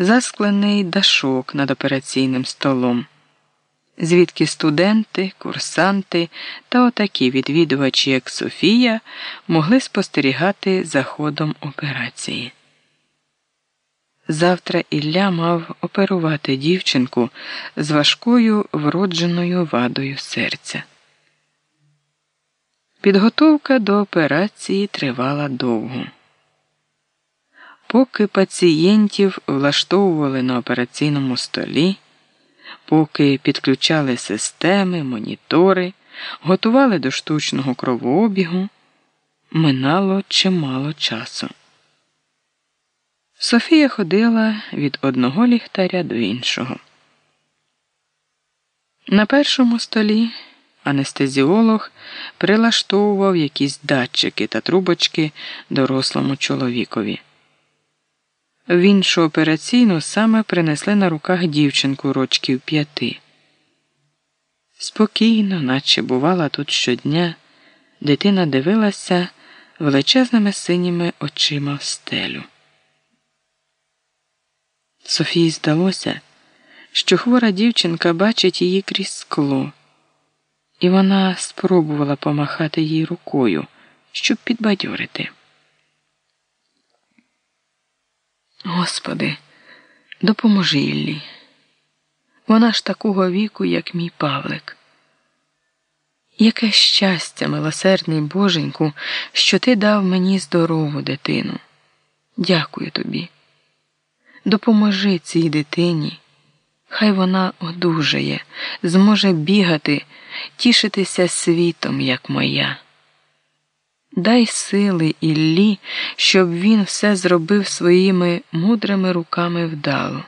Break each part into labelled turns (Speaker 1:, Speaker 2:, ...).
Speaker 1: засклений дашок над операційним столом, звідки студенти, курсанти та отакі відвідувачі, як Софія, могли спостерігати за ходом операції. Завтра Ілля мав оперувати дівчинку з важкою вродженою вадою серця. Підготовка до операції тривала довго. Поки пацієнтів влаштовували на операційному столі, поки підключали системи, монітори, готували до штучного кровообігу, минало чимало часу. Софія ходила від одного ліхтаря до іншого. На першому столі анестезіолог прилаштовував якісь датчики та трубочки дорослому чоловікові. В іншу операційну саме принесли на руках дівчинку рочків п'яти. Спокійно, наче бувала тут щодня, дитина дивилася величезними синіми очима в стелю. Софії здалося, що хвора дівчинка бачить її крізь скло, і вона спробувала помахати їй рукою, щоб підбадьорити. Господи, допоможи Іллі. Вона ж такого віку, як мій Павлик. Яке щастя, милосердний Боженьку, що ти дав мені здорову дитину. Дякую тобі. Допоможи цій дитині. Хай вона одужає, зможе бігати, тішитися світом, як моя. Дай сили Іллі, щоб він все зробив своїми мудрими руками вдало.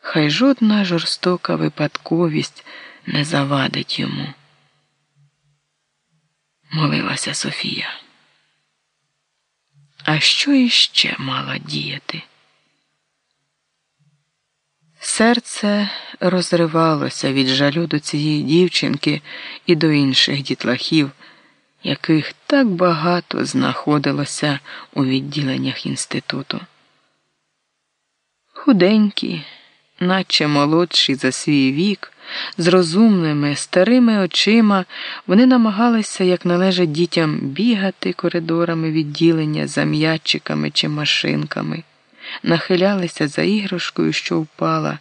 Speaker 1: Хай жодна жорстока випадковість не завадить йому. Молилася Софія. А що іще мала діяти? Серце розривалося від жалю до цієї дівчинки і до інших дітлахів яких так багато знаходилося у відділеннях інституту. Худенькі, наче молодші за свій вік, з розумними, старими очима, вони намагалися, як належить дітям, бігати коридорами відділення за м'ячиками чи машинками, нахилялися за іграшкою, що впала,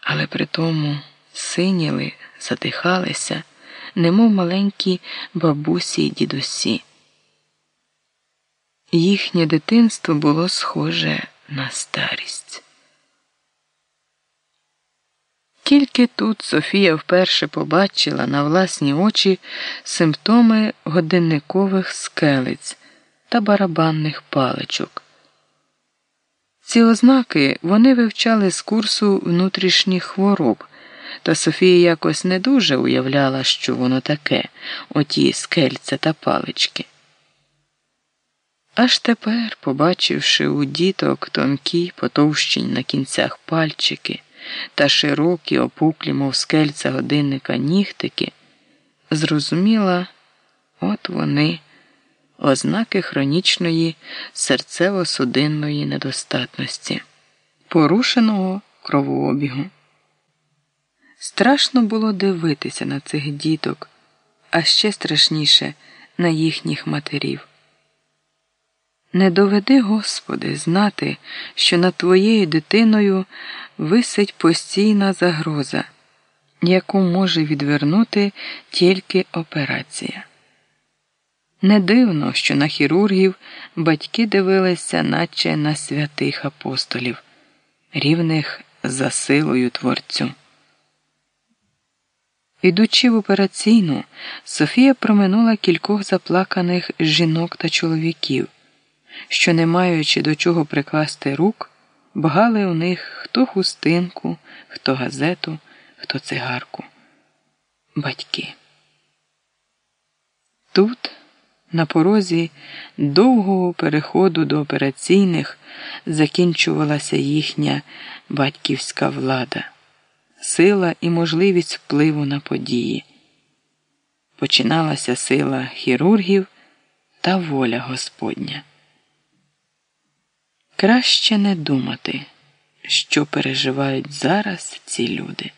Speaker 1: але при тому синіли, задихалися немов маленькі бабусі й дідусі. Їхнє дитинство було схоже на старість. Тільки тут Софія вперше побачила на власні очі симптоми годинникових скелець та барабанних паличок. Ці ознаки вони вивчали з курсу внутрішніх хвороб. Та Софія якось не дуже уявляла, що воно таке, оті скельця та палички. Аж тепер, побачивши у діток тонкі, потовщені на кінцях пальчики та широкі, опуклі, мов скельця годинника нігтики, зрозуміла, от вони, ознаки хронічної серцево-судинної недостатності, порушеного кровообігу. Страшно було дивитися на цих діток, а ще страшніше на їхніх матерів. Не доведи, Господи, знати, що над твоєю дитиною висить постійна загроза, яку може відвернути тільки операція. Не дивно, що на хірургів батьки дивилися, наче на святих апостолів, рівних за силою творцю. Ідучи в операційну, Софія проминула кількох заплаканих жінок та чоловіків, що, не маючи до чого прикласти рук, багали у них хто хустинку, хто газету, хто цигарку. Батьки. Тут, на порозі довгого переходу до операційних, закінчувалася їхня батьківська влада сила і можливість впливу на події. Починалася сила хірургів та воля Господня. Краще не думати, що переживають зараз ці люди.